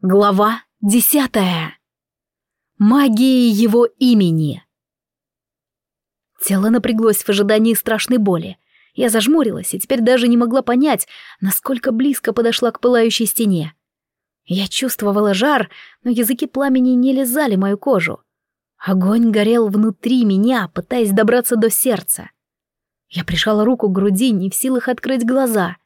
Глава десятая. Магия его имени. Тело напряглось в ожидании страшной боли. Я зажмурилась и теперь даже не могла понять, насколько близко подошла к пылающей стене. Я чувствовала жар, но языки пламени не лизали мою кожу. Огонь горел внутри меня, пытаясь добраться до сердца. Я прижала руку к груди, не в силах открыть глаза.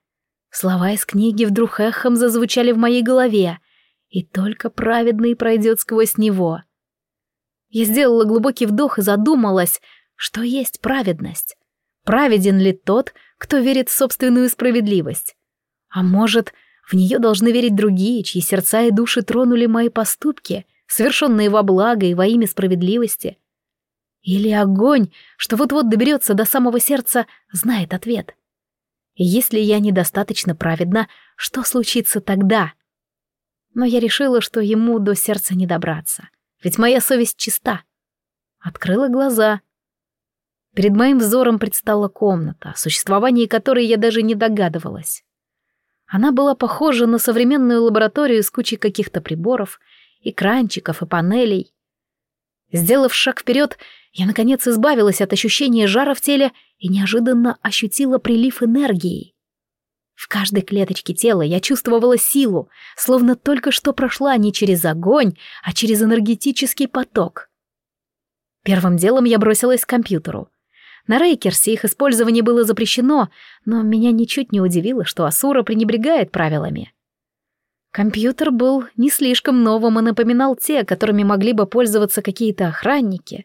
Слова из книги вдруг эхом зазвучали в моей голове — и только праведный пройдет сквозь него. Я сделала глубокий вдох и задумалась, что есть праведность. Праведен ли тот, кто верит в собственную справедливость? А может, в нее должны верить другие, чьи сердца и души тронули мои поступки, совершенные во благо и во имя справедливости? Или огонь, что вот-вот доберется до самого сердца, знает ответ? Если я недостаточно праведна, что случится тогда? Но я решила, что ему до сердца не добраться, ведь моя совесть чиста. Открыла глаза. Перед моим взором предстала комната, о существовании которой я даже не догадывалась. Она была похожа на современную лабораторию с кучей каких-то приборов, экранчиков и панелей. Сделав шаг вперед, я, наконец, избавилась от ощущения жара в теле и неожиданно ощутила прилив энергии. В каждой клеточке тела я чувствовала силу, словно только что прошла не через огонь, а через энергетический поток. Первым делом я бросилась к компьютеру. На Рейкерсе их использование было запрещено, но меня ничуть не удивило, что Асура пренебрегает правилами. Компьютер был не слишком новым и напоминал те, которыми могли бы пользоваться какие-то охранники.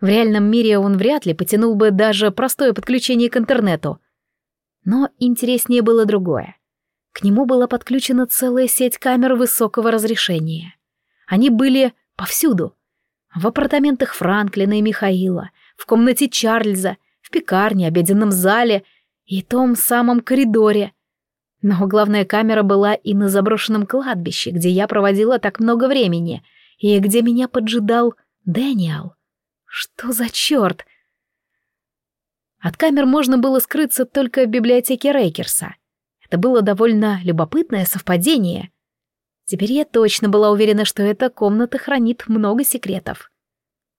В реальном мире он вряд ли потянул бы даже простое подключение к интернету — но интереснее было другое. К нему была подключена целая сеть камер высокого разрешения. Они были повсюду. В апартаментах Франклина и Михаила, в комнате Чарльза, в пекарне, обеденном зале и том самом коридоре. Но главная камера была и на заброшенном кладбище, где я проводила так много времени, и где меня поджидал Дэниел. Что за черт? От камер можно было скрыться только в библиотеке Рейкерса. Это было довольно любопытное совпадение. Теперь я точно была уверена, что эта комната хранит много секретов.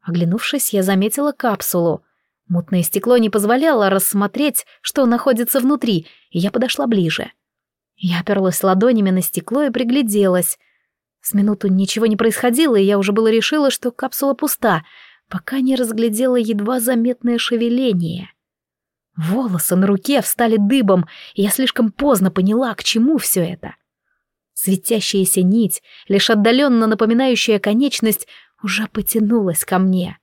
Оглянувшись, я заметила капсулу. Мутное стекло не позволяло рассмотреть, что находится внутри, и я подошла ближе. Я оперлась ладонями на стекло и пригляделась. С минуту ничего не происходило, и я уже было решила, что капсула пуста, пока не разглядела едва заметное шевеление — Волосы на руке встали дыбом, и я слишком поздно поняла, к чему все это. Светящаяся нить, лишь отдаленно напоминающая конечность, уже потянулась ко мне.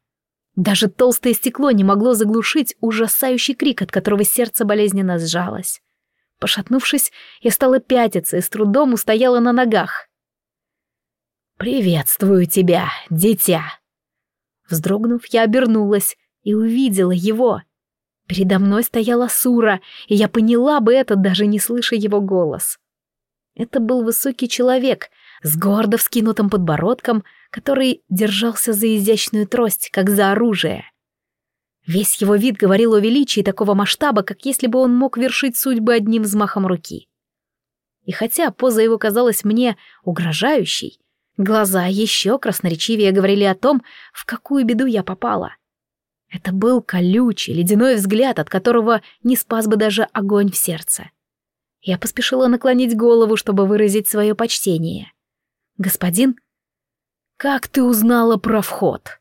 Даже толстое стекло не могло заглушить ужасающий крик, от которого сердце болезненно сжалось. Пошатнувшись, я стала пятиться и с трудом устояла на ногах. «Приветствую тебя, дитя!» Вздрогнув, я обернулась и увидела его — Передо мной стояла Сура, и я поняла бы это, даже не слыша его голос. Это был высокий человек с гордо вскинутым подбородком, который держался за изящную трость, как за оружие. Весь его вид говорил о величии такого масштаба, как если бы он мог вершить судьбы одним взмахом руки. И хотя поза его казалась мне угрожающей, глаза еще красноречивее говорили о том, в какую беду я попала — это был колючий, ледяной взгляд, от которого не спас бы даже огонь в сердце. Я поспешила наклонить голову, чтобы выразить свое почтение. «Господин?» «Как ты узнала про вход?»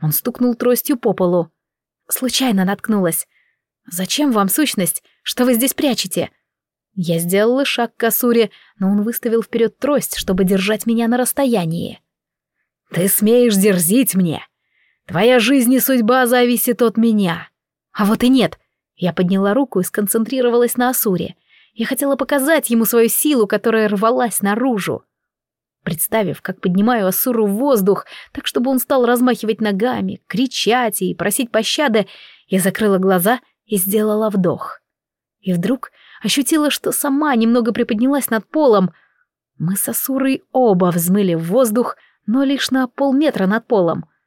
Он стукнул тростью по полу. «Случайно наткнулась. Зачем вам сущность? Что вы здесь прячете?» Я сделала шаг к Асуре, но он выставил вперед трость, чтобы держать меня на расстоянии. «Ты смеешь дерзить мне? Твоя жизнь и судьба зависит от меня. А вот и нет. Я подняла руку и сконцентрировалась на Асуре. Я хотела показать ему свою силу, которая рвалась наружу. Представив, как поднимаю Асуру в воздух, так чтобы он стал размахивать ногами, кричать и просить пощады, я закрыла глаза и сделала вдох. И вдруг ощутила, что сама немного приподнялась над полом. Мы с Асурой оба взмыли в воздух, но лишь на полметра над полом —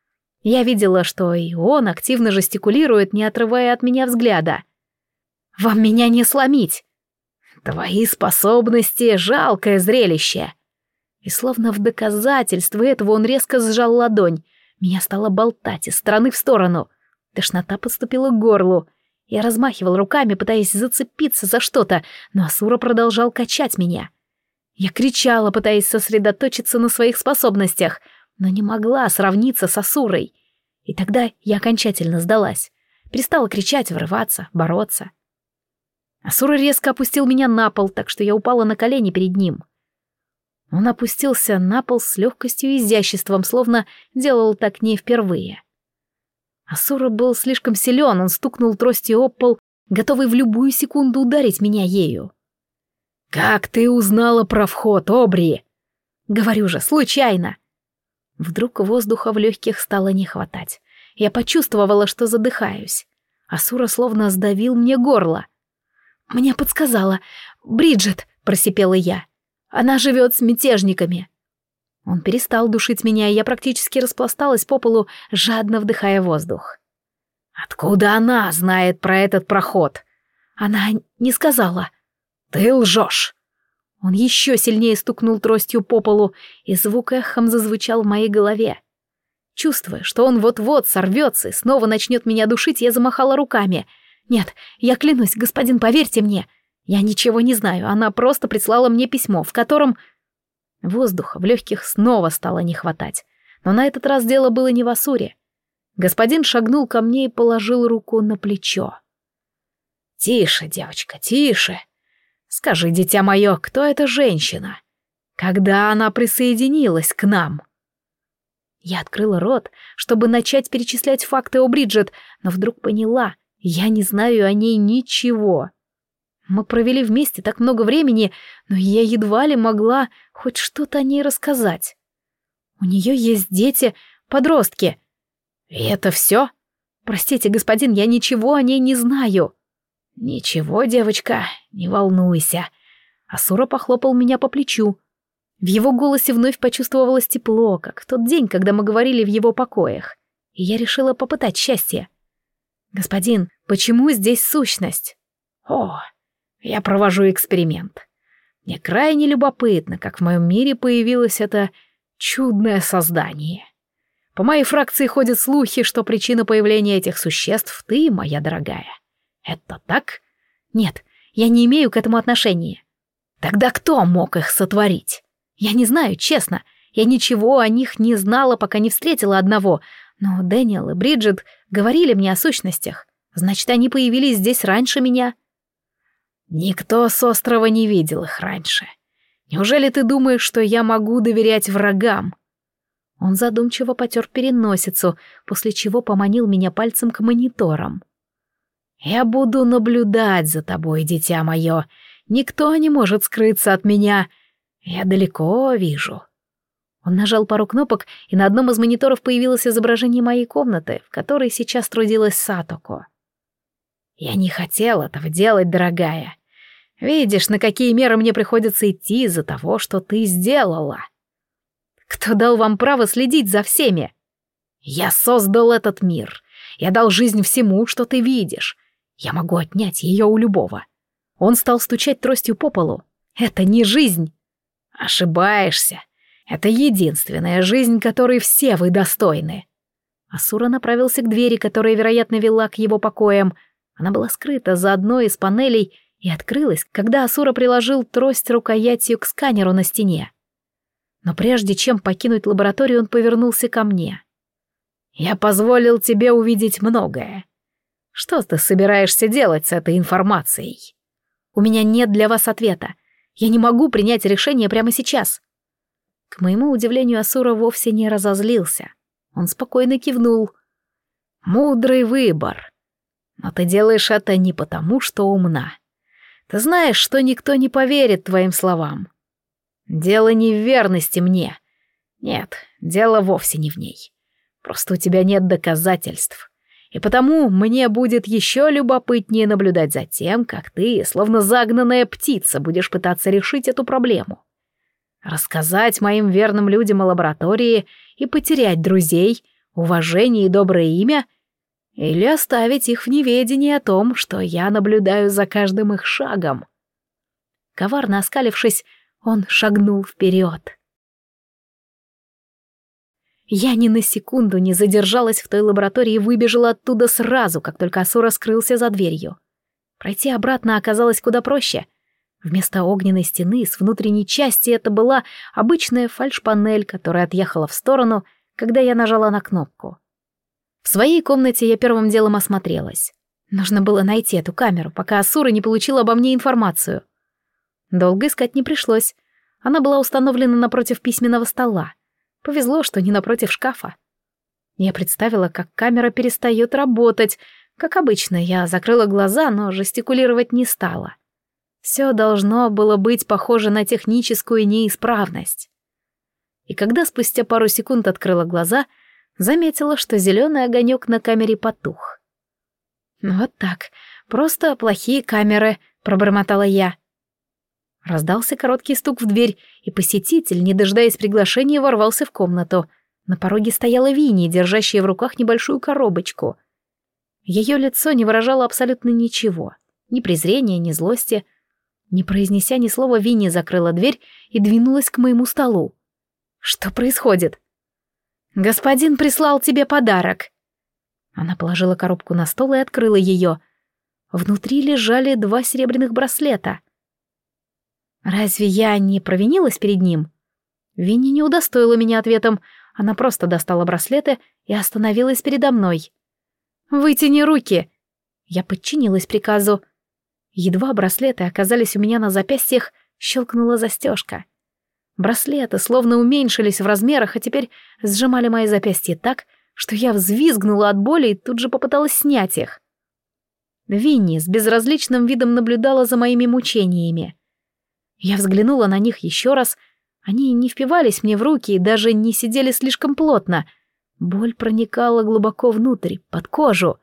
я видела, что и он активно жестикулирует, не отрывая от меня взгляда. «Вам меня не сломить!» «Твои способности — жалкое зрелище!» И словно в доказательство этого он резко сжал ладонь. Меня стало болтать из стороны в сторону. Тошнота подступила к горлу. Я размахивал руками, пытаясь зацепиться за что-то, но Асура продолжал качать меня. Я кричала, пытаясь сосредоточиться на своих способностях, но не могла сравниться с Асурой. И тогда я окончательно сдалась. Перестала кричать, врываться, бороться. Асура резко опустил меня на пол, так что я упала на колени перед ним. Он опустился на пол с легкостью и изяществом, словно делал так не впервые. Асура был слишком силен, он стукнул тростью об пол, готовый в любую секунду ударить меня ею. «Как ты узнала про вход, Обри?» «Говорю же, случайно!» Вдруг воздуха в легких стало не хватать. Я почувствовала, что задыхаюсь. Асура словно сдавил мне горло. «Мне подсказала. Бриджит!» — просипела я. Она живет с мятежниками. Он перестал душить меня, и я практически распласталась по полу, жадно вдыхая воздух. Откуда она знает про этот проход? Она не сказала. Ты лжешь. Он еще сильнее стукнул тростью по полу, и звук эхом зазвучал в моей голове. Чувствуя, что он вот-вот сорвется и снова начнет меня душить, я замахала руками. «Нет, я клянусь, господин, поверьте мне, я ничего не знаю, она просто прислала мне письмо, в котором... Воздуха в легких снова стало не хватать. Но на этот раз дело было не в Асуре. Господин шагнул ко мне и положил руку на плечо. «Тише, девочка, тише. Скажи, дитя мое, кто эта женщина? Когда она присоединилась к нам?» Я открыла рот, чтобы начать перечислять факты о Бриджит, но вдруг поняла, я не знаю о ней ничего. Мы провели вместе так много времени, но я едва ли могла хоть что-то о ней рассказать. У нее есть дети, подростки. И это все? Простите, господин, я ничего о ней не знаю. Ничего, девочка, не волнуйся. Асура похлопал меня по плечу. В его голосе вновь почувствовалось тепло, как в тот день, когда мы говорили в его покоях. И я решила попытать счастье. «Господин, почему здесь сущность?» «О, я провожу эксперимент. Мне крайне любопытно, как в моем мире появилось это чудное создание. По моей фракции ходят слухи, что причина появления этих существ — ты, моя дорогая. Это так? Нет, я не имею к этому отношения. Тогда кто мог их сотворить? Я не знаю, честно. Я ничего о них не знала, пока не встретила одного. Но Дэниел и Бриджит говорили мне о сущностях. Значит, они появились здесь раньше меня. Никто с острова не видел их раньше. Неужели ты думаешь, что я могу доверять врагам? Он задумчиво потер переносицу, после чего поманил меня пальцем к мониторам. «Я буду наблюдать за тобой, дитя мое. Никто не может скрыться от меня. Я далеко вижу». Он нажал пару кнопок, и на одном из мониторов появилось изображение моей комнаты, в которой сейчас трудилась Сатоко. «Я не хотел этого делать, дорогая. Видишь, на какие меры мне приходится идти из-за того, что ты сделала. Кто дал вам право следить за всеми? Я создал этот мир. Я дал жизнь всему, что ты видишь. Я могу отнять ее у любого. Он стал стучать тростью по полу. Это не жизнь. Ошибаешься. Это единственная жизнь, которой все вы достойны. Асура направился к двери, которая, вероятно, вела к его покоям. Она была скрыта за одной из панелей, и открылась, когда Асура приложил трость рукоятью к сканеру на стене. Но прежде чем покинуть лабораторию, он повернулся ко мне. «Я позволил тебе увидеть многое. Что ты собираешься делать с этой информацией?» «У меня нет для вас ответа. Я не могу принять решение прямо сейчас». К моему удивлению, Асура вовсе не разозлился. Он спокойно кивнул. «Мудрый выбор. Но ты делаешь это не потому, что умна. Ты знаешь, что никто не поверит твоим словам. Дело не в верности мне. Нет, дело вовсе не в ней. Просто у тебя нет доказательств. И потому мне будет еще любопытнее наблюдать за тем, как ты, словно загнанная птица, будешь пытаться решить эту проблему. Рассказать моим верным людям о лаборатории и потерять друзей, уважение и доброе имя — или оставить их в неведении о том, что я наблюдаю за каждым их шагом. Коварно оскалившись, он шагнул вперед. Я ни на секунду не задержалась в той лаборатории и выбежала оттуда сразу, как только Асура скрылся за дверью. Пройти обратно оказалось куда проще. Вместо огненной стены с внутренней части это была обычная фальшпанель, которая отъехала в сторону, когда я нажала на кнопку. В своей комнате я первым делом осмотрелась. Нужно было найти эту камеру, пока Асура не получила обо мне информацию. Долго искать не пришлось. Она была установлена напротив письменного стола. Повезло, что не напротив шкафа. Я представила, как камера перестает работать. Как обычно, я закрыла глаза, но жестикулировать не стала. Все должно было быть похоже на техническую неисправность. И когда спустя пару секунд открыла глаза, заметила, что зеленый огонек на камере потух. «Вот так, просто плохие камеры», — пробормотала я. Раздался короткий стук в дверь, и посетитель, не дожидаясь приглашения, ворвался в комнату. На пороге стояла Винни, держащая в руках небольшую коробочку. Ее лицо не выражало абсолютно ничего. Ни презрения, ни злости. Не произнеся ни слова, Винни закрыла дверь и двинулась к моему столу. «Что происходит?» «Господин прислал тебе подарок». Она положила коробку на стол и открыла ее. Внутри лежали два серебряных браслета — Разве я не провинилась перед ним? Винни не удостоила меня ответом, она просто достала браслеты и остановилась передо мной. «Вытяни руки!» Я подчинилась приказу. Едва браслеты оказались у меня на запястьях, щелкнула застежка. Браслеты словно уменьшились в размерах, а теперь сжимали мои запястья так, что я взвизгнула от боли и тут же попыталась снять их. Винни с безразличным видом наблюдала за моими мучениями. Я взглянула на них еще раз. Они не впивались мне в руки и даже не сидели слишком плотно. Боль проникала глубоко внутрь, под кожу.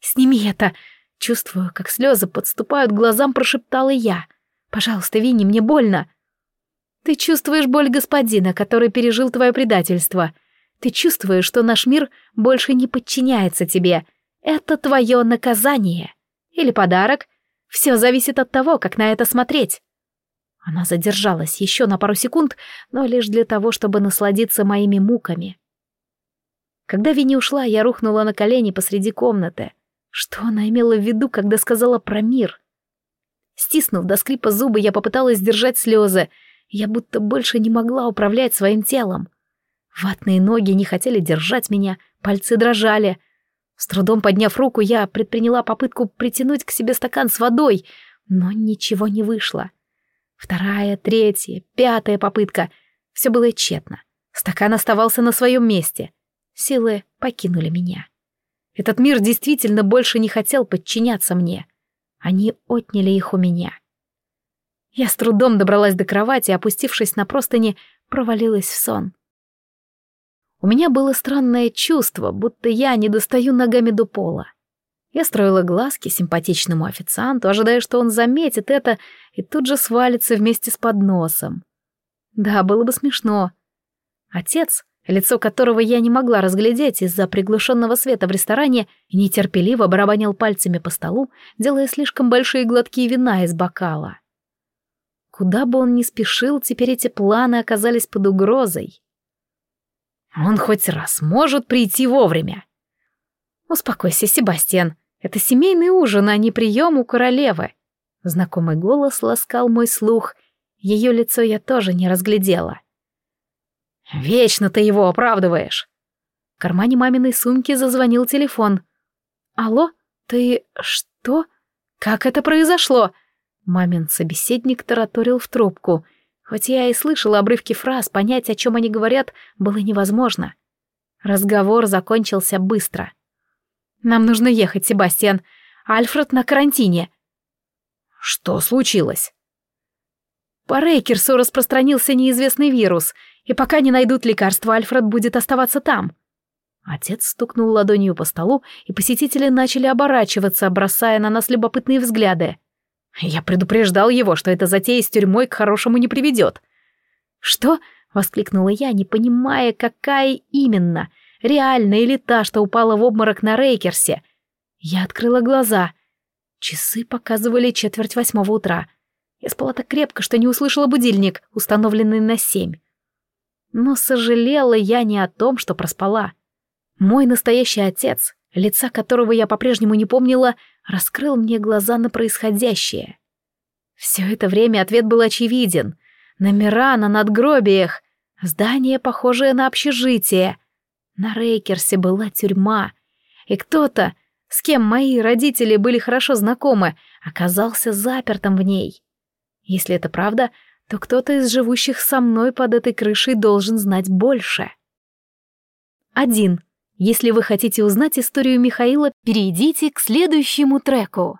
«Сними это!» Чувствую, как слезы подступают к глазам, прошептала я. «Пожалуйста, Винни, мне больно!» «Ты чувствуешь боль господина, который пережил твое предательство. Ты чувствуешь, что наш мир больше не подчиняется тебе. Это твое наказание. Или подарок. Все зависит от того, как на это смотреть». Она задержалась еще на пару секунд, но лишь для того, чтобы насладиться моими муками. Когда Винни ушла, я рухнула на колени посреди комнаты. Что она имела в виду, когда сказала про мир? Стиснув до скрипа зубы, я попыталась сдержать слезы. Я будто больше не могла управлять своим телом. Ватные ноги не хотели держать меня, пальцы дрожали. С трудом подняв руку, я предприняла попытку притянуть к себе стакан с водой, но ничего не вышло. Вторая, третья, пятая попытка. Все было тщетно. Стакан оставался на своем месте. Силы покинули меня. Этот мир действительно больше не хотел подчиняться мне. Они отняли их у меня. Я с трудом добралась до кровати, опустившись на простыни, провалилась в сон. У меня было странное чувство, будто я не достаю ногами до пола. Я строила глазки симпатичному официанту, ожидая, что он заметит это и тут же свалится вместе с подносом. Да, было бы смешно. Отец, лицо которого я не могла разглядеть из-за приглушенного света в ресторане, нетерпеливо барабанил пальцами по столу, делая слишком большие глотки вина из бокала. Куда бы он ни спешил, теперь эти планы оказались под угрозой. Он хоть раз может прийти вовремя. «Успокойся, Себастьян», это семейный ужин, а не прием у королевы. Знакомый голос ласкал мой слух. Ее лицо я тоже не разглядела. «Вечно ты его оправдываешь!» В кармане маминой сумки зазвонил телефон. «Алло? Ты... что? Как это произошло?» Мамин собеседник тараторил в трубку. Хоть я и слышала обрывки фраз, понять, о чем они говорят, было невозможно. Разговор закончился быстро. Нам нужно ехать, Себастьян. Альфред на карантине. Что случилось? По Рейкерсу распространился неизвестный вирус, и пока не найдут лекарства, Альфред будет оставаться там. Отец стукнул ладонью по столу, и посетители начали оборачиваться, бросая на нас любопытные взгляды. Я предупреждал его, что эта затея с тюрьмой к хорошему не приведет. «Что?» — воскликнула я, не понимая, какая именно — реальная или та, что упала в обморок на Рейкерсе. Я открыла глаза. Часы показывали четверть восьмого утра. Я спала так крепко, что не услышала будильник, установленный на семь. Но сожалела я не о том, что проспала. Мой настоящий отец, лица которого я по-прежнему не помнила, раскрыл мне глаза на происходящее. Все это время ответ был очевиден. Номера на надгробиях, здание, похожее на общежитие. На Рейкерсе была тюрьма. И кто-то, с кем мои родители были хорошо знакомы, оказался запертым в ней. Если это правда, то кто-то из живущих со мной под этой крышей должен знать больше. Один. Если вы хотите узнать историю Михаила, перейдите к следующему треку.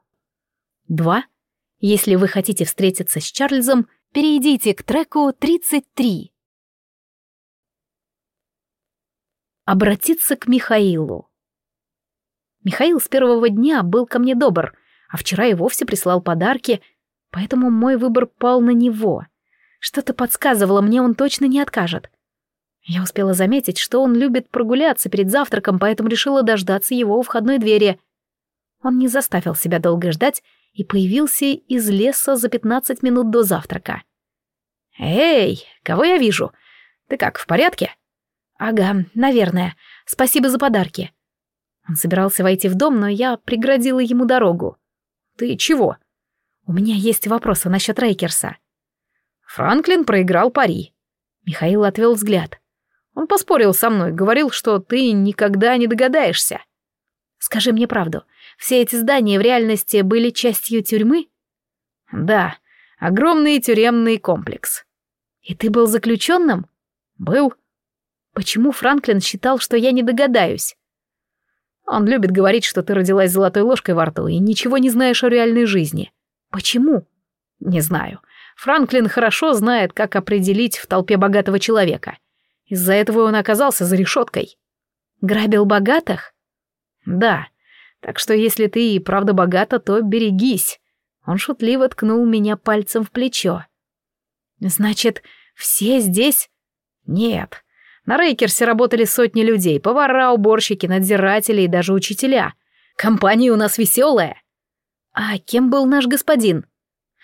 2. Если вы хотите встретиться с Чарльзом, перейдите к треку 33. Обратиться к Михаилу. Михаил с первого дня был ко мне добр, а вчера и вовсе прислал подарки, поэтому мой выбор пал на него. Что-то подсказывало мне, он точно не откажет. Я успела заметить, что он любит прогуляться перед завтраком, поэтому решила дождаться его у входной двери. Он не заставил себя долго ждать и появился из леса за пятнадцать минут до завтрака. «Эй, кого я вижу? Ты как, в порядке?» «Ага, наверное. Спасибо за подарки». Он собирался войти в дом, но я преградила ему дорогу. «Ты чего?» «У меня есть вопросы насчет Рейкерса». Франклин проиграл пари. Михаил отвел взгляд. Он поспорил со мной, говорил, что ты никогда не догадаешься. Скажи мне правду, все эти здания в реальности были частью тюрьмы? Да, огромный тюремный комплекс. И ты был заключенным? Был. Почему Франклин считал, что я не догадаюсь? Он любит говорить, что ты родилась золотой ложкой во рту и ничего не знаешь о реальной жизни. Почему? Не знаю. Франклин хорошо знает, как определить в толпе богатого человека. Из-за этого он оказался за решеткой. Грабил богатых? Да. Так что если ты и правда богата, то берегись. Он шутливо ткнул меня пальцем в плечо. Значит, все здесь? Нет. На Рейкерсе работали сотни людей, повара, уборщики, надзиратели и даже учителя. Компания у нас веселая. А кем был наш господин?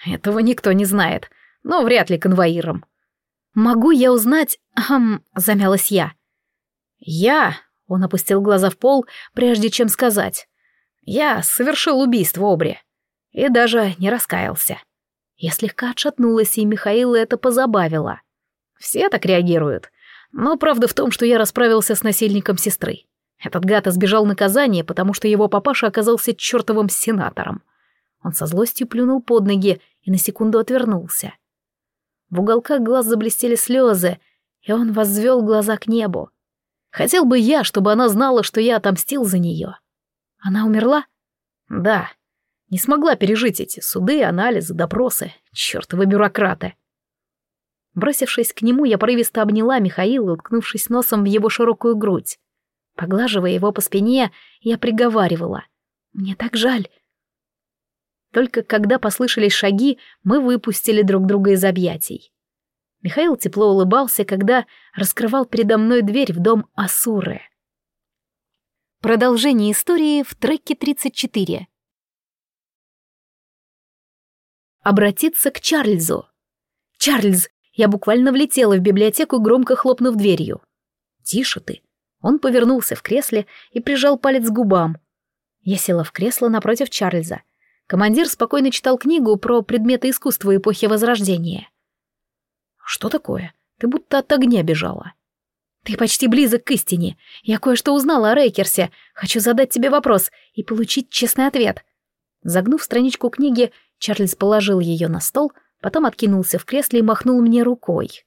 Этого никто не знает, но вряд ли конвоиром. «Могу я узнать...» «Хм...» — замялась я. «Я...» — он опустил глаза в пол, прежде чем сказать. «Я совершил убийство Обри. И даже не раскаялся». Я слегка отшатнулась, и Михаила это позабавило. Все так реагируют. Но правда в том, что я расправился с насильником сестры. Этот гад избежал наказания, потому что его папаша оказался чертовым сенатором. Он со злостью плюнул под ноги и на секунду отвернулся. В уголках глаз заблестели слезы, и он возвел глаза к небу. Хотел бы я, чтобы она знала, что я отомстил за нее. Она умерла? Да. Не смогла пережить эти суды, анализы, допросы. Чёртовы бюрократы. Бросившись к нему, я порывисто обняла Михаила, уткнувшись носом в его широкую грудь. Поглаживая его по спине, я приговаривала. «Мне так жаль. Только когда послышались шаги, мы выпустили друг друга из объятий. Михаил тепло улыбался, когда раскрывал передо мной дверь в дом Асуры. Продолжение истории в треке 34. Обратиться к Чарльзу. «Чарльз!» Я буквально влетела в библиотеку, громко хлопнув дверью. «Тише ты!» Он повернулся в кресле и прижал палец к губам. Я села в кресло напротив Чарльза — Командир спокойно читал книгу про предметы искусства эпохи Возрождения. «Что такое? Ты будто от огня бежала». «Ты почти близок к истине. Я кое-что узнала о Рейкерсе. Хочу задать тебе вопрос и получить честный ответ». Загнув страничку книги, Чарльз положил ее на стол, потом откинулся в кресле и махнул мне рукой.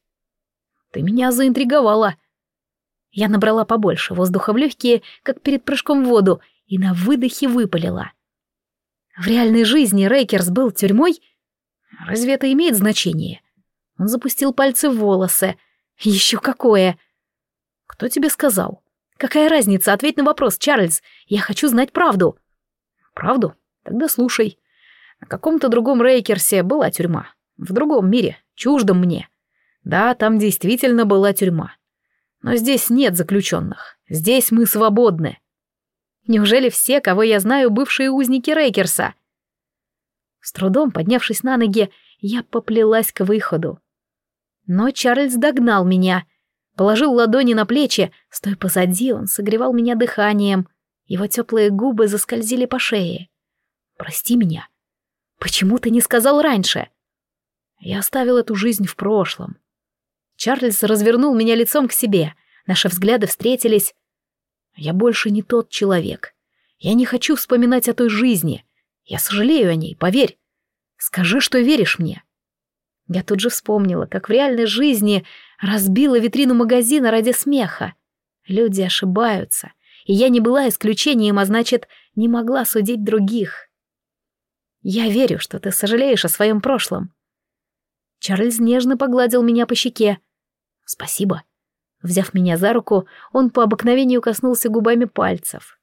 «Ты меня заинтриговала». Я набрала побольше воздуха в легкие, как перед прыжком в воду, и на выдохе выпалила. В реальной жизни Рейкерс был тюрьмой? Разве это имеет значение? Он запустил пальцы в волосы. Еще какое! Кто тебе сказал? Какая разница? Ответь на вопрос, Чарльз. Я хочу знать правду. Правду? Тогда слушай. На каком-то другом Рейкерсе была тюрьма. В другом мире, чуждом мне. Да, там действительно была тюрьма. Но здесь нет заключенных. Здесь мы свободны. Неужели все, кого я знаю, бывшие узники Рейкерса? С трудом поднявшись на ноги, я поплелась к выходу. Но Чарльз догнал меня. Положил ладони на плечи, стоя позади, он согревал меня дыханием. Его теплые губы заскользили по шее. «Прости меня. Почему ты не сказал раньше?» Я оставил эту жизнь в прошлом. Чарльз развернул меня лицом к себе. Наши взгляды встретились. Я больше не тот человек. Я не хочу вспоминать о той жизни. Я сожалею о ней, поверь. Скажи, что веришь мне. Я тут же вспомнила, как в реальной жизни разбила витрину магазина ради смеха. Люди ошибаются, и я не была исключением, а значит, не могла судить других. Я верю, что ты сожалеешь о своем прошлом. Чарльз нежно погладил меня по щеке. Спасибо. Взяв меня за руку, он по обыкновению коснулся губами пальцев.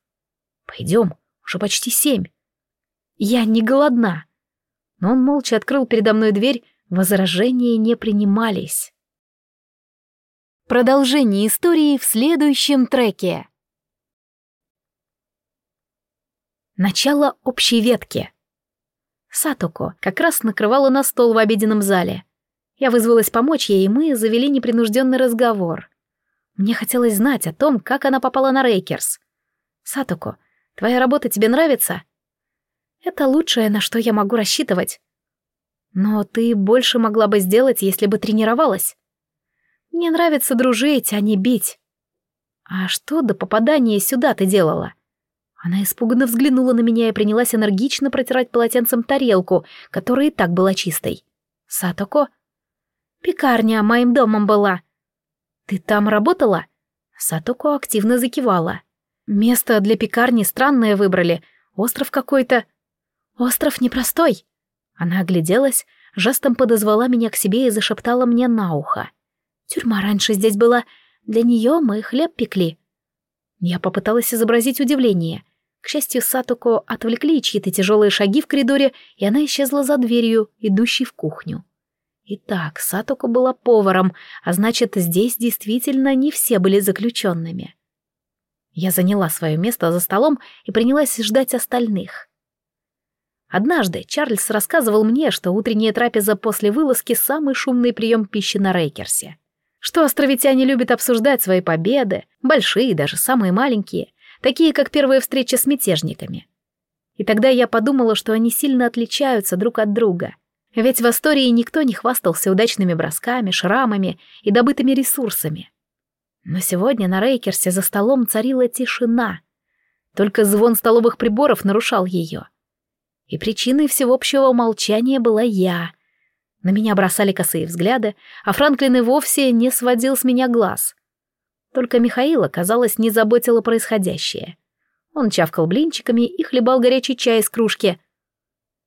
Пойдем, уже почти семь. Я не голодна. Но он молча открыл передо мной дверь, возражения не принимались. Продолжение истории в следующем треке. Начало общей ветки. Сатоко как раз накрывала на стол в обеденном зале. Я вызвалась помочь ей, и мы завели непринужденный разговор. Мне хотелось знать о том, как она попала на Рейкерс. «Сатоко, твоя работа тебе нравится?» «Это лучшее, на что я могу рассчитывать». «Но ты больше могла бы сделать, если бы тренировалась». «Мне нравится дружить, а не бить». «А что до попадания сюда ты делала?» Она испуганно взглянула на меня и принялась энергично протирать полотенцем тарелку, которая и так была чистой. «Сатоко?» «Пекарня моим домом была». «Ты там работала?» Сатоко активно закивала. «Место для пекарни странное выбрали. Остров какой-то». «Остров непростой». Она огляделась, жестом подозвала меня к себе и зашептала мне на ухо. «Тюрьма раньше здесь была. Для нее мы хлеб пекли». Я попыталась изобразить удивление. К счастью, Сатуко отвлекли чьи-то тяжелые шаги в коридоре, и она исчезла за дверью, идущей в кухню. Итак, Сатуко была поваром, а значит, здесь действительно не все были заключенными. Я заняла свое место за столом и принялась ждать остальных. Однажды Чарльз рассказывал мне, что утренняя трапеза после вылазки — самый шумный прием пищи на Рейкерсе. Что островитяне любят обсуждать свои победы, большие, даже самые маленькие, такие как первая встреча с мятежниками. И тогда я подумала, что они сильно отличаются друг от друга. Ведь в истории никто не хвастался удачными бросками, шрамами и добытыми ресурсами. Но сегодня на Рейкерсе за столом царила тишина. Только звон столовых приборов нарушал ее. И причиной всеобщего молчания была я. На меня бросали косые взгляды, а Франклин и вовсе не сводил с меня глаз — только Михаила, казалось, не заботило происходящее. Он чавкал блинчиками и хлебал горячий чай из кружки.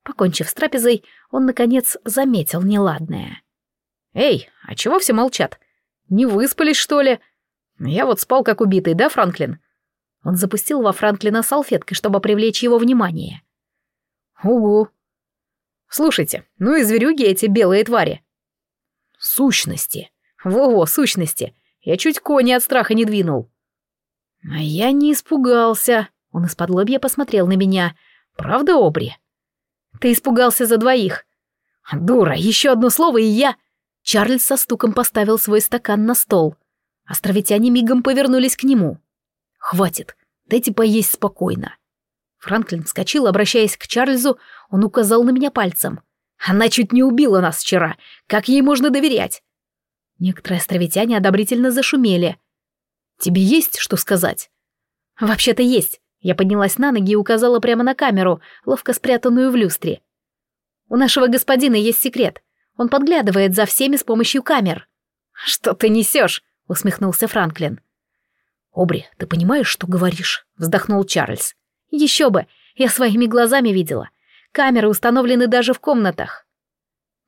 Покончив с трапезой, он, наконец, заметил неладное. «Эй, а чего все молчат? Не выспались, что ли? Я вот спал как убитый, да, Франклин?» Он запустил во Франклина салфеткой, чтобы привлечь его внимание. «Угу. Слушайте, ну и зверюги эти белые твари». «Сущности. Во-во, сущности. Я чуть кони от страха не двинул. А я не испугался. Он из-под лобья посмотрел на меня. Правда, Обри? Ты испугался за двоих. Дура, еще одно слово, и я... Чарльз со стуком поставил свой стакан на стол. Островитяне мигом повернулись к нему. «Хватит, дайте поесть спокойно». Франклин вскочил, обращаясь к Чарльзу, он указал на меня пальцем. «Она чуть не убила нас вчера. Как ей можно доверять? Некоторые островитяне одобрительно зашумели. «Тебе есть что сказать?» «Вообще-то есть». Я поднялась на ноги и указала прямо на камеру, ловко спрятанную в люстре. «У нашего господина есть секрет. Он подглядывает за всеми с помощью камер». «Что ты несешь?» — усмехнулся Франклин. «Обри, ты понимаешь, что говоришь?» — вздохнул Чарльз. «Еще бы! Я своими глазами видела. Камеры установлены даже в комнатах».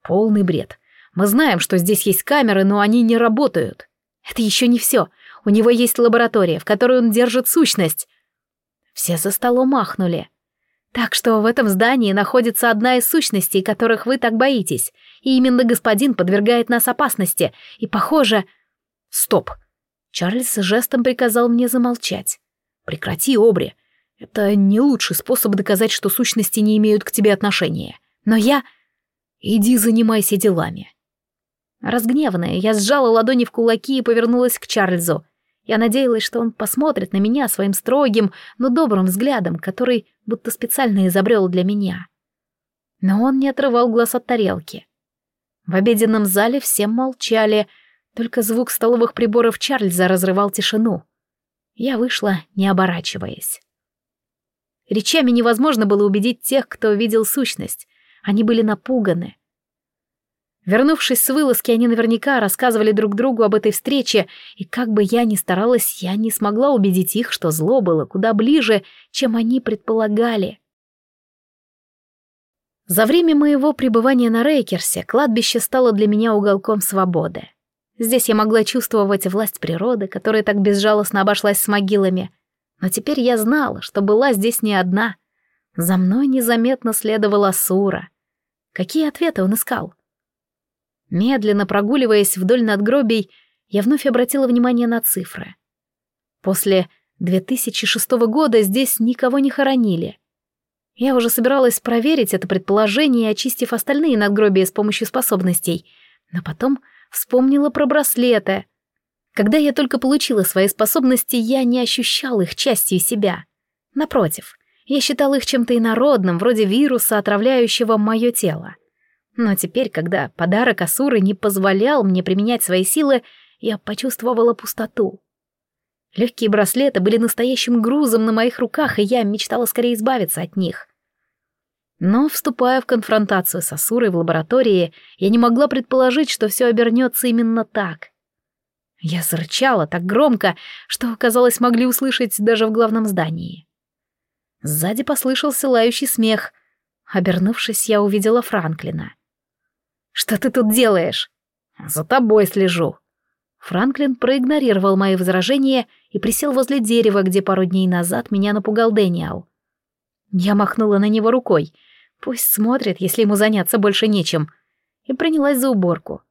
«Полный бред. Мы знаем, что здесь есть камеры, но они не работают. Это еще не все. У него есть лаборатория, в которой он держит сущность. Все за столом махнули. Так что в этом здании находится одна из сущностей, которых вы так боитесь. И именно господин подвергает нас опасности. И похоже... Стоп. Чарльз жестом приказал мне замолчать. Прекрати, Обри. Это не лучший способ доказать, что сущности не имеют к тебе отношения. Но я... Иди занимайся делами. Разгневанная, я сжала ладони в кулаки и повернулась к Чарльзу. Я надеялась, что он посмотрит на меня своим строгим, но добрым взглядом, который будто специально изобрел для меня. Но он не отрывал глаз от тарелки. В обеденном зале все молчали, только звук столовых приборов Чарльза разрывал тишину. Я вышла, не оборачиваясь. Речами невозможно было убедить тех, кто видел сущность. Они были напуганы. Вернувшись с вылазки, они наверняка рассказывали друг другу об этой встрече, и как бы я ни старалась, я не смогла убедить их, что зло было куда ближе, чем они предполагали. За время моего пребывания на Рейкерсе кладбище стало для меня уголком свободы. Здесь я могла чувствовать власть природы, которая так безжалостно обошлась с могилами. Но теперь я знала, что была здесь не одна. За мной незаметно следовала Сура. Какие ответы он искал? Медленно прогуливаясь вдоль надгробий, я вновь обратила внимание на цифры. После 2006 года здесь никого не хоронили. Я уже собиралась проверить это предположение, очистив остальные надгробия с помощью способностей, но потом Вспомнила про браслеты. Когда я только получила свои способности, я не ощущала их частью себя. Напротив, я считала их чем-то инородным, вроде вируса, отравляющего мое тело. Но теперь, когда подарок Асуры не позволял мне применять свои силы, я почувствовала пустоту. Легкие браслеты были настоящим грузом на моих руках, и я мечтала скорее избавиться от них. Но, вступая в конфронтацию с Асурой в лаборатории, я не могла предположить, что все обернется именно так. Я зарычала так громко, что, казалось, могли услышать даже в главном здании. Сзади послышался лающий смех. Обернувшись, я увидела Франклина. «Что ты тут делаешь?» «За тобой слежу». Франклин проигнорировал мои возражения и присел возле дерева, где пару дней назад меня напугал Дэниел. Я махнула на него рукой — Пусть смотрит, если ему заняться больше нечем. И принялась за уборку.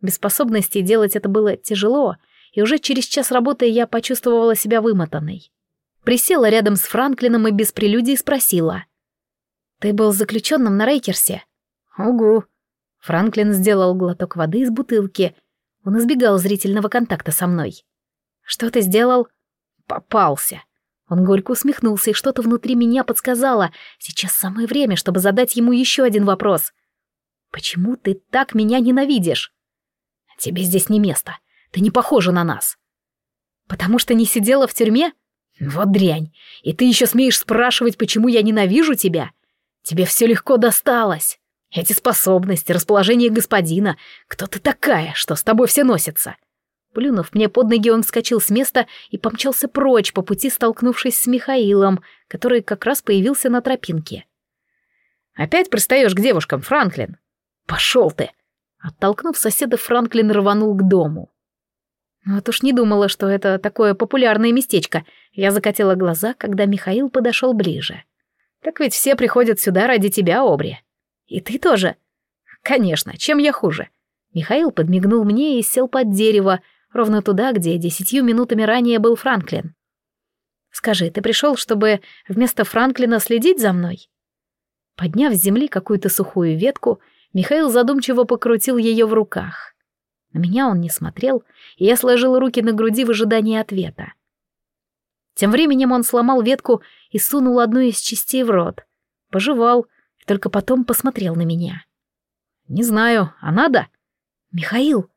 Без способности делать это было тяжело, и уже через час работы я почувствовала себя вымотанной. Присела рядом с Франклином и без прелюдий спросила. «Ты был заключенным на Рейкерсе?» «Угу». Франклин сделал глоток воды из бутылки. Он избегал зрительного контакта со мной. «Что ты сделал?» «Попался». Он горько усмехнулся, и что-то внутри меня подсказало. Сейчас самое время, чтобы задать ему еще один вопрос. «Почему ты так меня ненавидишь?» «Тебе здесь не место. Ты не похожа на нас». «Потому что не сидела в тюрьме?» «Вот дрянь. И ты еще смеешь спрашивать, почему я ненавижу тебя? Тебе все легко досталось. Эти способности, расположение господина. Кто ты такая, что с тобой все носятся?» Плюнув мне под ноги, он вскочил с места и помчался прочь, по пути столкнувшись с Михаилом, который как раз появился на тропинке. «Опять пристаешь к девушкам, Франклин?» «Пошел ты!» Оттолкнув соседа, Франклин рванул к дому. Вот уж не думала, что это такое популярное местечко. Я закатила глаза, когда Михаил подошел ближе. «Так ведь все приходят сюда ради тебя, Обри. И ты тоже?» «Конечно, чем я хуже?» Михаил подмигнул мне и сел под дерево, ровно туда, где десятью минутами ранее был Франклин. «Скажи, ты пришел, чтобы вместо Франклина следить за мной?» Подняв с земли какую-то сухую ветку, Михаил задумчиво покрутил ее в руках. На меня он не смотрел, и я сложил руки на груди в ожидании ответа. Тем временем он сломал ветку и сунул одну из частей в рот. Пожевал, только потом посмотрел на меня. «Не знаю, а надо?» «Михаил!»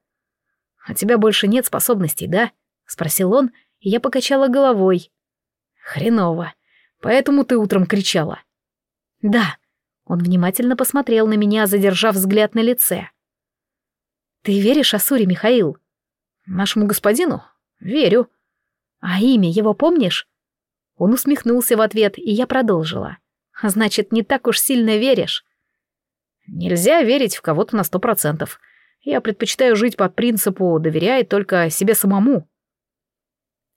«У тебя больше нет способностей, да?» — спросил он, и я покачала головой. «Хреново. Поэтому ты утром кричала». «Да». Он внимательно посмотрел на меня, задержав взгляд на лице. «Ты веришь Асуре, Михаил?» «Нашему господину? Верю». «А имя его помнишь?» Он усмехнулся в ответ, и я продолжила. «Значит, не так уж сильно веришь». «Нельзя верить в кого-то на сто процентов. Я предпочитаю жить по принципу «доверяй только себе самому».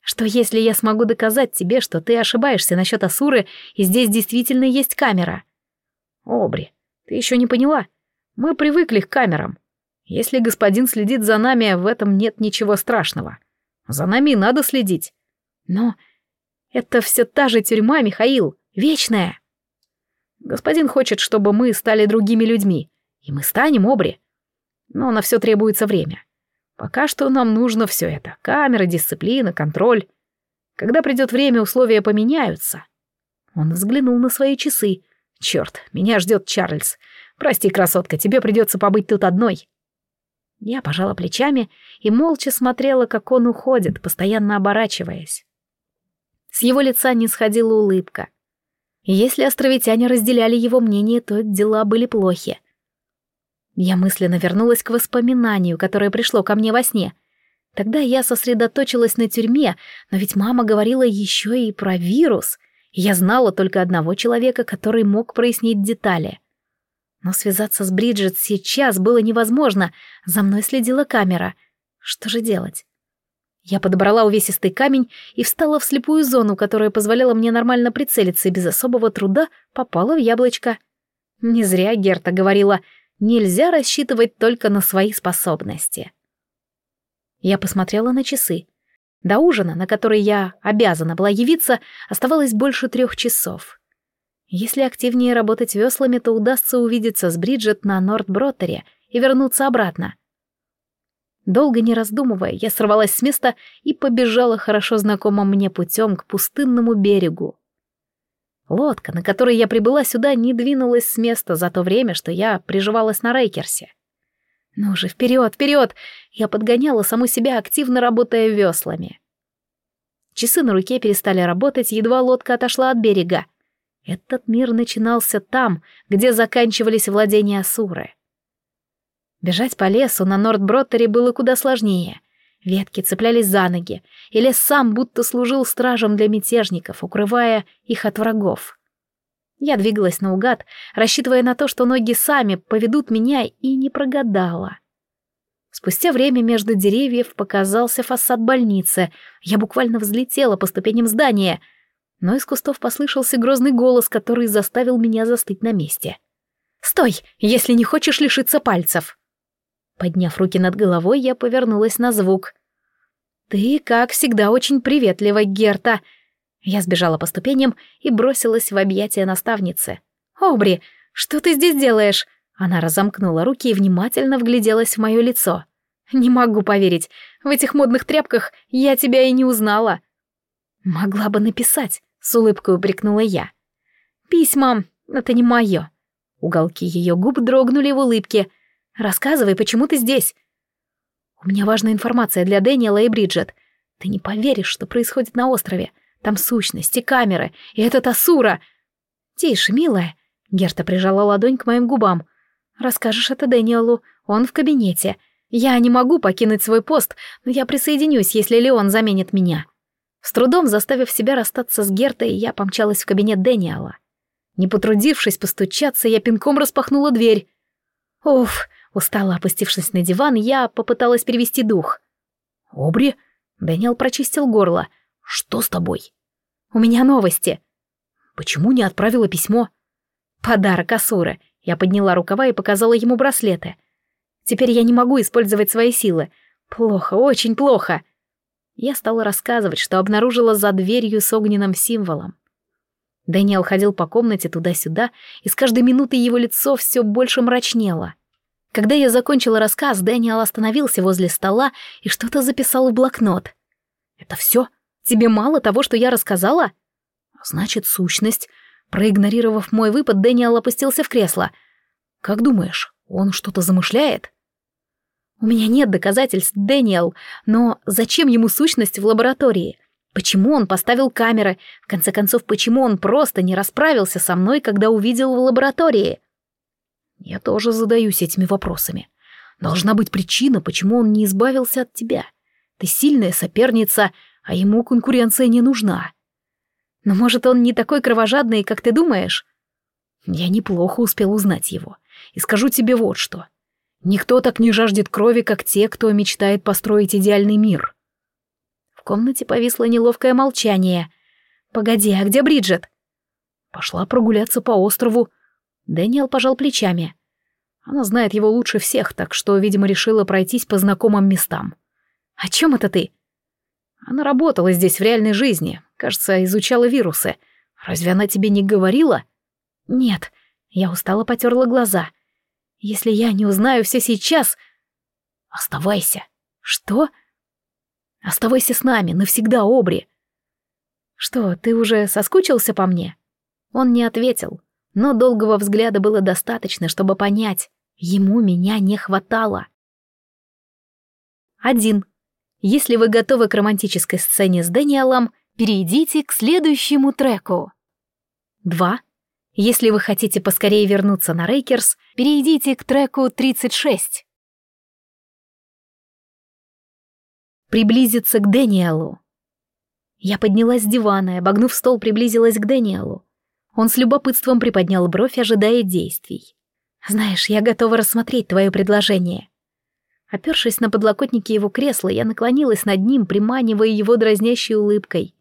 Что если я смогу доказать тебе, что ты ошибаешься насчет Асуры, и здесь действительно есть камера? Обри, ты еще не поняла? Мы привыкли к камерам. Если господин следит за нами, в этом нет ничего страшного. За нами надо следить. Но это все та же тюрьма, Михаил, вечная. Господин хочет, чтобы мы стали другими людьми. И мы станем, Обри. Но на все требуется время. Пока что нам нужно все это. Камера, дисциплина, контроль. Когда придет время, условия поменяются. Он взглянул на свои часы. Черт, меня ждет Чарльз. Прости, красотка, тебе придется побыть тут одной. Я пожала плечами и молча смотрела, как он уходит, постоянно оборачиваясь. С его лица не сходила улыбка. Если островитяне разделяли его мнение, то дела были плохи. Я мысленно вернулась к воспоминанию, которое пришло ко мне во сне. Тогда я сосредоточилась на тюрьме, но ведь мама говорила еще и про вирус. я знала только одного человека, который мог прояснить детали. Но связаться с Бриджит сейчас было невозможно. За мной следила камера. Что же делать? Я подобрала увесистый камень и встала в слепую зону, которая позволяла мне нормально прицелиться и без особого труда попала в яблочко. Не зря Герта говорила, нельзя рассчитывать только на свои способности. Я посмотрела на часы. До ужина, на который я обязана была явиться, оставалось больше трех часов. Если активнее работать веслами, то удастся увидеться с Бриджит на Нордброттере и вернуться обратно. Долго не раздумывая, я сорвалась с места и побежала хорошо знакомым мне путем к пустынному берегу. Лодка, на которой я прибыла сюда, не двинулась с места за то время, что я приживалась на Рейкерсе. Ну же, вперед, вперед! Я подгоняла саму себя, активно работая веслами. Часы на руке перестали работать, едва лодка отошла от берега. Этот мир начинался там, где заканчивались владения Асуры. Бежать по лесу на Нордброттере было куда сложнее. Ветки цеплялись за ноги, и лес сам будто служил стражем для мятежников, укрывая их от врагов. Я двигалась наугад, рассчитывая на то, что ноги сами поведут меня, и не прогадала. Спустя время между деревьев показался фасад больницы. Я буквально взлетела по ступеням здания — но из кустов послышался грозный голос, который заставил меня застыть на месте. «Стой, если не хочешь лишиться пальцев!» Подняв руки над головой, я повернулась на звук. «Ты, как всегда, очень приветлива, Герта!» Я сбежала по ступеням и бросилась в объятия наставницы. «Обри, что ты здесь делаешь?» Она разомкнула руки и внимательно вгляделась в мое лицо. «Не могу поверить, в этих модных тряпках я тебя и не узнала». «Могла бы написать. С улыбкой упрекнула я. «Письма — это не мое». Уголки ее губ дрогнули в улыбке. «Рассказывай, почему ты здесь?» «У меня важная информация для Дэниела и Бриджит. Ты не поверишь, что происходит на острове. Там сущности, камеры, и этот Асура...» «Тише, милая». Герта прижала ладонь к моим губам. «Расскажешь это Дэниелу, он в кабинете. Я не могу покинуть свой пост, но я присоединюсь, если Леон заменит меня». С трудом заставив себя расстаться с Гертой, я помчалась в кабинет Дэниела. Не потрудившись постучаться, я пинком распахнула дверь. Уф, устало опустившись на диван, я попыталась перевести дух. «Обри?» — Дэниел прочистил горло. «Что с тобой?» «У меня новости». «Почему не отправила письмо?» «Подарок Асуры». Я подняла рукава и показала ему браслеты. «Теперь я не могу использовать свои силы. Плохо, очень плохо». Я стала рассказывать, что обнаружила за дверью с огненным символом. Дэниел ходил по комнате туда-сюда, и с каждой минутой его лицо все больше мрачнело. Когда я закончила рассказ, Дэниел остановился возле стола и что-то записал в блокнот. «Это все? Тебе мало того, что я рассказала?» «Значит, сущность». Проигнорировав мой выпад, Дэниел опустился в кресло. «Как думаешь, он что-то замышляет?» У меня нет доказательств, Дэниел, но зачем ему сущность в лаборатории? Почему он поставил камеры? В конце концов, почему он просто не расправился со мной, когда увидел в лаборатории? Я тоже задаюсь этими вопросами. Должна быть причина, почему он не избавился от тебя. Ты сильная соперница, а ему конкуренция не нужна. Но может, он не такой кровожадный, как ты думаешь? Я неплохо успел узнать его. И скажу тебе вот что. Никто так не жаждет крови, как те, кто мечтает построить идеальный мир. В комнате повисло неловкое молчание. «Погоди, а где Бриджит?» Пошла прогуляться по острову. Дэниел пожал плечами. Она знает его лучше всех, так что, видимо, решила пройтись по знакомым местам. «О чем это ты?» Она работала здесь в реальной жизни. Кажется, изучала вирусы. Разве она тебе не говорила? Нет. Я устало потерла глаза. Если я не узнаю все сейчас, Оставайся. Что? Оставайся с нами, навсегда, Обри. Что, ты уже соскучился по мне? Он не ответил, но долгого взгляда было достаточно, чтобы понять, ему меня не хватало. Один. Если вы готовы к романтической сцене с Дэниелом, перейдите к следующему треку. Два. Если вы хотите поскорее вернуться на Рейкерс, перейдите к треку 36. Приблизиться к Дэниелу. Я поднялась с дивана и, обогнув стол, приблизилась к Дэниелу. Он с любопытством приподнял бровь, ожидая действий. «Знаешь, я готова рассмотреть твое предложение». Опершись на подлокотнике его кресла, я наклонилась над ним, приманивая его дразнящей улыбкой.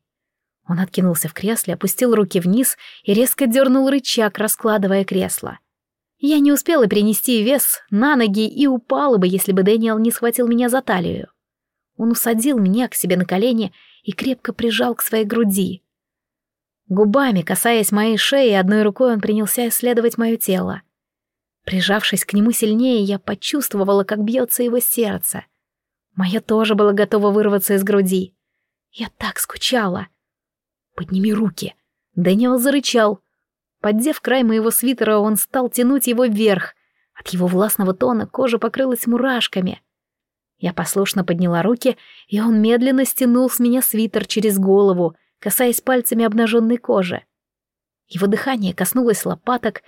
Он откинулся в кресле, опустил руки вниз и резко дернул рычаг, раскладывая кресло. Я не успела перенести вес на ноги и упала бы, если бы Дэниел не схватил меня за талию. Он усадил меня к себе на колени и крепко прижал к своей груди. Губами, касаясь моей шеи, одной рукой он принялся исследовать мое тело. Прижавшись к нему сильнее, я почувствовала, как бьется его сердце. Мое тоже было готово вырваться из груди. Я так скучала. «Подними руки!» Дэниел зарычал. Поддев край моего свитера, он стал тянуть его вверх. От его властного тона кожа покрылась мурашками. Я послушно подняла руки, и он медленно стянул с меня свитер через голову, касаясь пальцами обнаженной кожи. Его дыхание коснулось лопаток.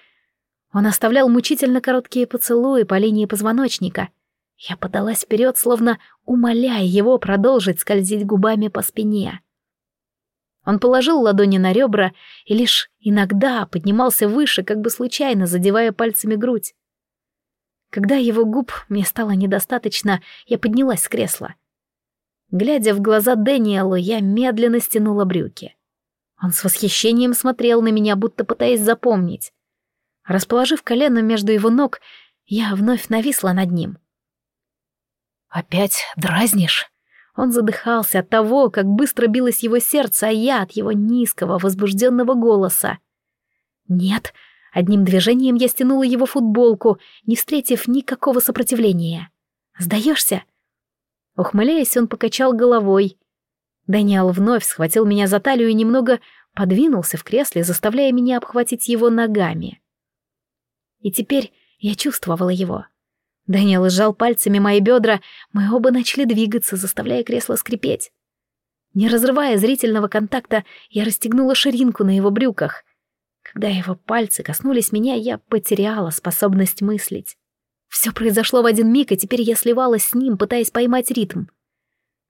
Он оставлял мучительно короткие поцелуи по линии позвоночника. Я подалась вперед, словно умоляя его продолжить скользить губами по спине. Он положил ладони на ребра и лишь иногда поднимался выше, как бы случайно задевая пальцами грудь. Когда его губ мне стало недостаточно, я поднялась с кресла. Глядя в глаза Дэниелу, я медленно стянула брюки. Он с восхищением смотрел на меня, будто пытаясь запомнить. Расположив колено между его ног, я вновь нависла над ним. «Опять дразнишь?» Он задыхался от того, как быстро билось его сердце, а я от его низкого, возбужденного голоса. «Нет», Одним движением я стянула его футболку, не встретив никакого сопротивления. «Сдаешься?» Ухмыляясь, он покачал головой. Даниэл вновь схватил меня за талию и немного подвинулся в кресле, заставляя меня обхватить его ногами. И теперь я чувствовала его. Даниэл сжал пальцами мои бедра, мы оба начали двигаться, заставляя кресло скрипеть. Не разрывая зрительного контакта, я расстегнула ширинку на его брюках. Когда его пальцы коснулись меня, я потеряла способность мыслить. Все произошло в один миг, и теперь я сливалась с ним, пытаясь поймать ритм.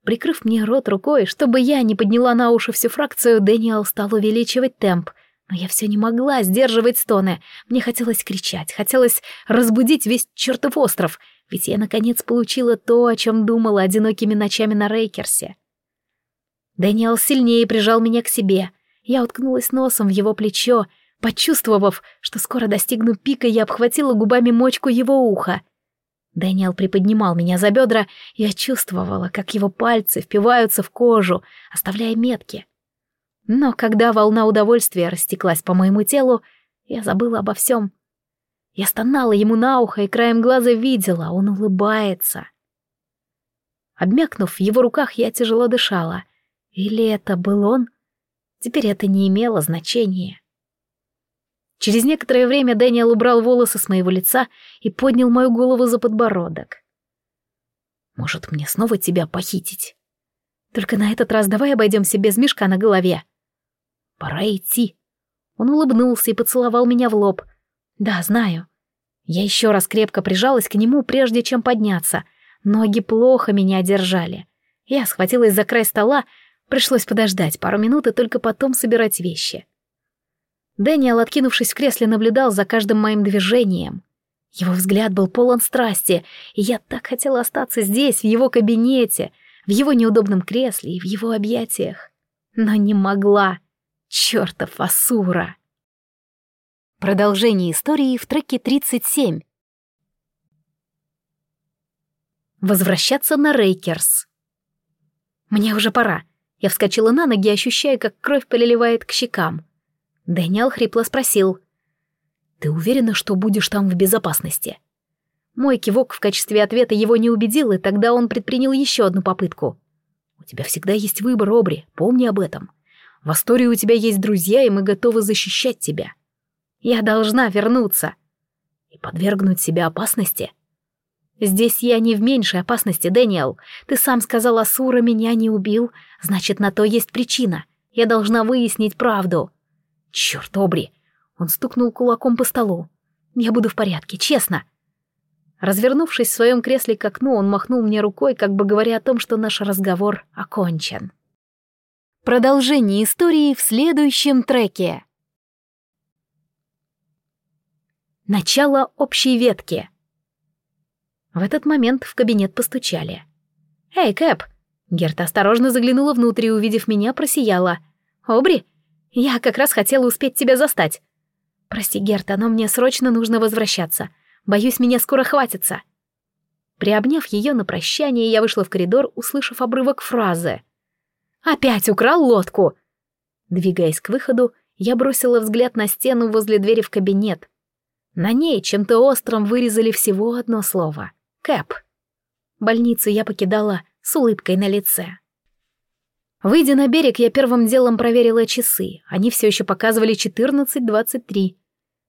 Прикрыв мне рот рукой, чтобы я не подняла на уши всю фракцию, Дэниел стал увеличивать темп. Но я все не могла сдерживать стоны. Мне хотелось кричать, хотелось разбудить весь чертов остров, ведь я, наконец, получила то, о чем думала одинокими ночами на Рейкерсе. Дэниел сильнее прижал меня к себе. Я уткнулась носом в его плечо Почувствовав, что скоро достигну пика, я обхватила губами мочку его уха. Дэниел приподнимал меня за бедра, и я чувствовала, как его пальцы впиваются в кожу, оставляя метки. Но когда волна удовольствия растеклась по моему телу, я забыла обо всем. Я стонала ему на ухо и краем глаза видела, он улыбается. Обмякнув в его руках, я тяжело дышала. Или это был он? Теперь это не имело значения. Через некоторое время Дэниел убрал волосы с моего лица и поднял мою голову за подбородок. «Может, мне снова тебя похитить? Только на этот раз давай обойдемся без мешка на голове». «Пора идти». Он улыбнулся и поцеловал меня в лоб. «Да, знаю». Я еще раз крепко прижалась к нему, прежде чем подняться. Ноги плохо меня держали. Я схватилась за край стола, пришлось подождать пару минут и только потом собирать вещи. Дэниел, откинувшись в кресле, наблюдал за каждым моим движением. Его взгляд был полон страсти, и я так хотела остаться здесь, в его кабинете, в его неудобном кресле и в его объятиях. Но не могла. Чёртов Асура! Продолжение истории в треке 37. Возвращаться на Рейкерс. Мне уже пора. Я вскочила на ноги, ощущая, как кровь приливает к щекам. Дэниел хрипло спросил. «Ты уверена, что будешь там в безопасности?» Мой кивок в качестве ответа его не убедил, и тогда он предпринял еще одну попытку. «У тебя всегда есть выбор, Обри, помни об этом. В Астории у тебя есть друзья, и мы готовы защищать тебя. Я должна вернуться. И подвергнуть себя опасности?» «Здесь я не в меньшей опасности, Дэниел. Ты сам сказал, Асура меня не убил. Значит, на то есть причина. Я должна выяснить правду». «Черт, Обри!» Он стукнул кулаком по столу. «Я буду в порядке, честно». Развернувшись в своем кресле к окну, он махнул мне рукой, как бы говоря о том, что наш разговор окончен. Продолжение истории в следующем треке. Начало общей ветки. В этот момент в кабинет постучали. «Эй, Кэп!» Герта осторожно заглянула внутрь и, увидев меня, просияла. «Обри, я как раз хотела успеть тебя застать. Прости, Герта, но мне срочно нужно возвращаться. Боюсь, меня скоро хватится». Приобняв ее на прощание, я вышла в коридор, услышав обрывок фразы. «Опять украл лодку!» Двигаясь к выходу, я бросила взгляд на стену возле двери в кабинет. На ней чем-то острым вырезали всего одно слово — Кэп. Больницу я покидала с улыбкой на лице. Выйдя на берег, я первым делом проверила часы. Они все еще показывали 14.23.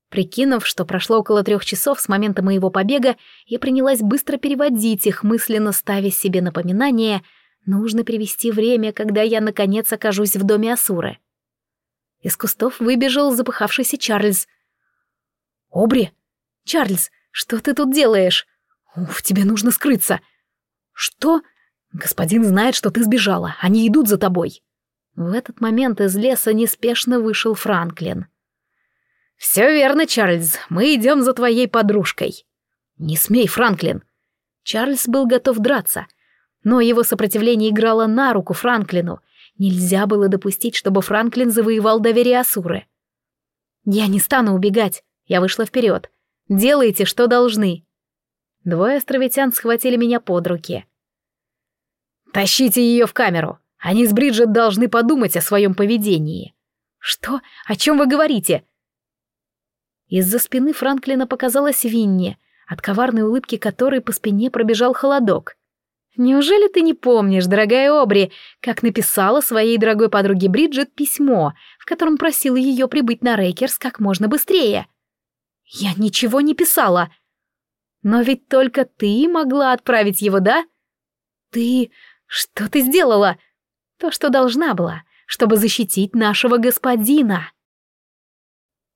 Прикинув, что прошло около трех часов с момента моего побега, я принялась быстро переводить их, мысленно ставя себе напоминание, нужно привести время, когда я, наконец, окажусь в доме Асуры. Из кустов выбежал запыхавшийся Чарльз. «Обри! Чарльз, что ты тут делаешь?» «Уф, тебе нужно скрыться!» «Что?» «Господин знает, что ты сбежала. Они идут за тобой». В этот момент из леса неспешно вышел Франклин. «Все верно, Чарльз. Мы идем за твоей подружкой». «Не смей, Франклин!» Чарльз был готов драться, но его сопротивление играло на руку Франклину. Нельзя было допустить, чтобы Франклин завоевал доверие Асуры. «Я не стану убегать», — я вышла вперед. «Делайте, что должны». Двое островитян схватили меня под руки. «Тащите ее в камеру. Они с Бриджит должны подумать о своем поведении». «Что? О чем вы говорите?» Из-за спины Франклина показалась Винни, от коварной улыбки которой по спине пробежал холодок. «Неужели ты не помнишь, дорогая Обри, как написала своей дорогой подруге Бриджит письмо, в котором просила ее прибыть на Рейкерс как можно быстрее?» «Я ничего не писала», но ведь только ты могла отправить его, да? Ты... что ты сделала? То, что должна была, чтобы защитить нашего господина.